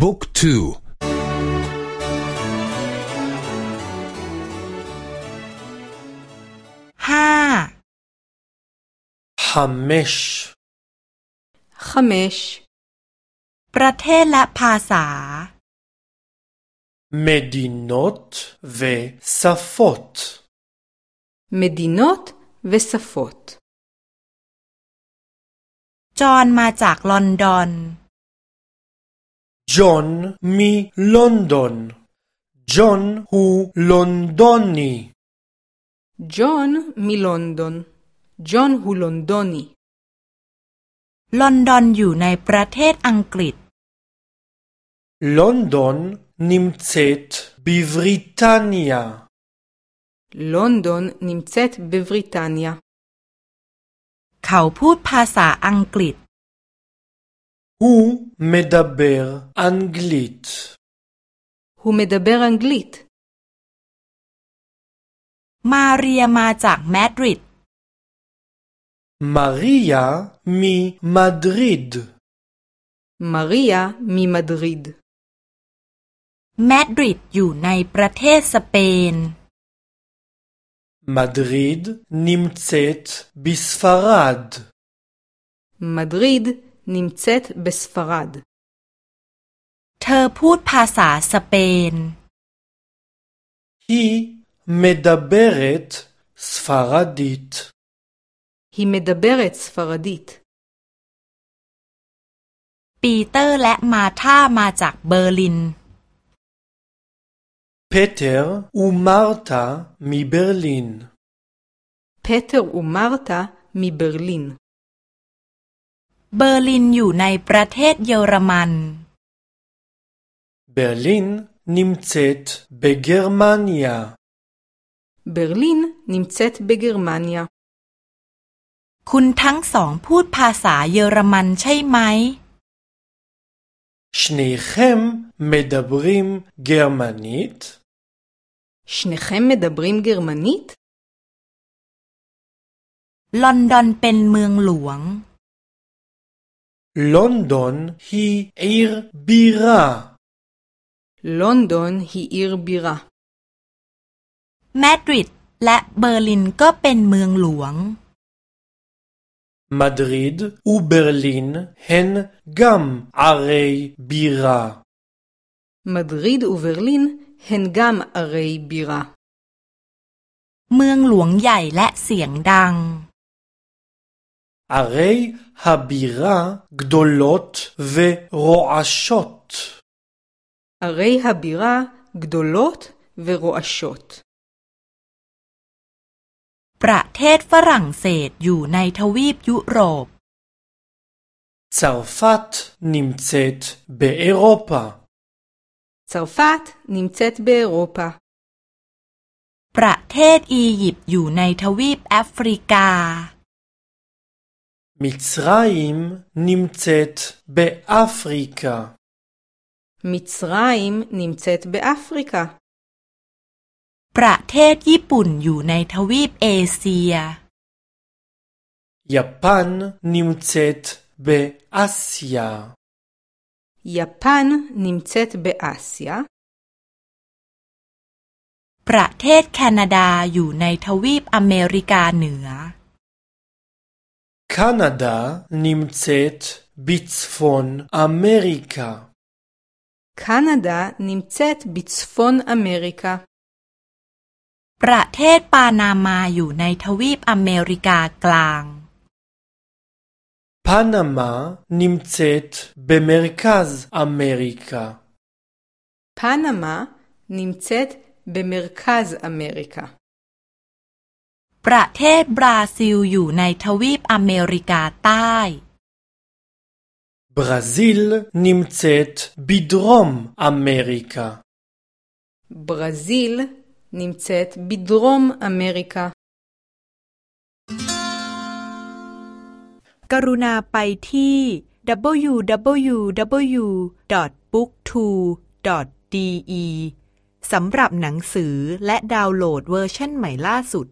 บุ๊กทูห้าฮัมเมชฮัมเมชประเทศและภาษาเมดินอ مدينات وسفوت مدينات وسفوت จอนมาจากลอนดอน John mi London. John hu Londoni. John mi London. John hu Londoni. ลอนดอนอยู่ในประเทศอังกฤษ London nimtzet bivritania. London nimtzet bivritania. เขาพูดภาษาอังกฤษ הוא מדבר אנגלית. ฮูเมดเบอร์อังกฤษ มาเรียมาจากมาดริด מריה ממדריד. มาริยามีมาดริด มาดริดอยู่ในประเทศสเปน מדריד נמצאת בספרד. ม าดริดนิมเซตเบสฟารัด เธอพูดภาษาสเปน היא מדברת ספרדית. ฮีเมดเบอร์ตสฟารัดิต ปีเตอร์และมาธามาจากเบอร์ลิน פטר ומרתה מברלין. เพเ เบอร์ลิน เบอร์ลินอยู่ในประเทศเยอรมัน ברלין נמצאת בגרמניה. เบอร์ลินนิมเซตเบเกอร์มานีย คุณทั้งสองพูดภาษาเยอรมันใช่ไหม שניכם מדברים גרמנית? ชเนคมเมดบริมเกอร์มานิต ลอนดอนเป็นเมืองหลวง לונדון היא עיר בירה. ลอนดอนฮีอีร์บิรา มาดริดและเบอร์ลินก็เป็นเมืองหลวง מדריד וברלין הן גם ערי בירה. มาดริดוברלין הן גם ערי בירה เมืองหลวงใหญ่และเสียงดัง ערי הבירה גדולות ורועשות. ערי הבירה גדולות ורועשות ประเทศฝรั่งเศสอยู่ในทวีปยุโรป צרפת נמצאת באירופה. צרפת נמצאת באירופה ประเทศอียิปต์อยู่ในทวีปแอฟริกา מצרים נמצאת באפריקה. מצרים נמצאת באפריקה ประเทศญี่ปุ่นอยู่ในทวีปเอเชีย יפן נמצאת באסיה. יפן נמצאת באסיה ประเทศแคนาดาอยู่ในทวีปอเมริกาเหนือ קנדה נמצאת בצפון אמריקה. קנדה נמצאת בצפון אמריקה ประเทศปานามาอยู่ในทวีปอเมริกากลาง פנמה נמצאת במרכז אמריקה. פנמה נמצאת במרכז אמריקה ประเทศบราซิลอยู่ในทวีปอเมริกาใต้ ברזיל נמצאת בדרום אמריקה. ברזיל נמצאת בדרום אמריקה กรุณาไปที่ www.booktwo.de สำหรับหนังสือและดาวน์โหลดเวอร์ชันใหม่ล่าสุด